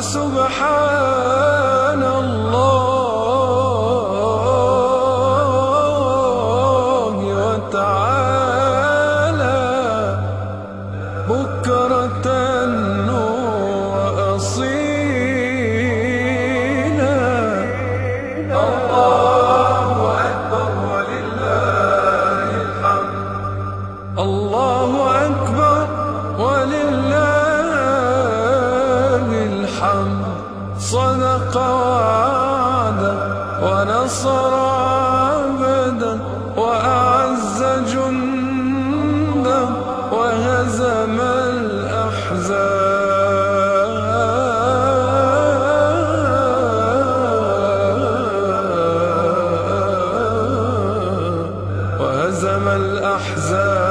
وسبحان صدق وعدا ونصر عبدا وأعز جندا وهزم الأحزاب. وهزم الأحزاب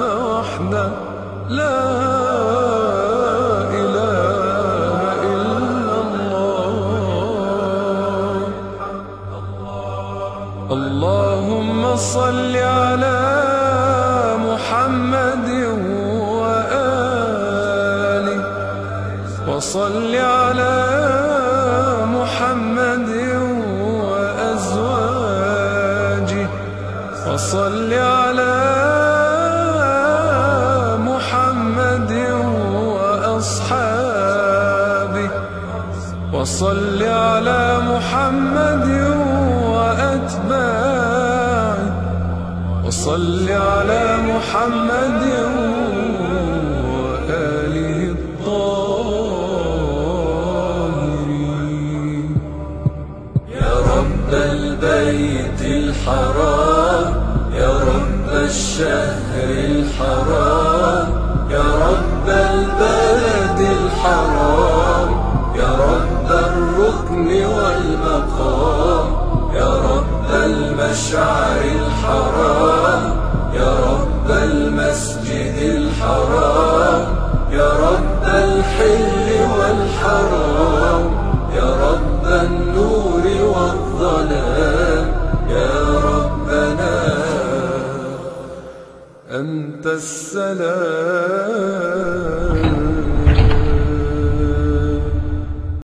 وحده لا اللهم صل على محمد وآله وصل على محمد وأزواجه وصل على محمد وأصحابه وصل على محمد وأتباعه وصل على محمد وآله الطاهرين. يا رب البيت الحرام يا رب الشهر الحرام يا رب البلد الحرام يا رب الركن والمقام يا رب المشعر والظلام يا ربنا. أنت السلام.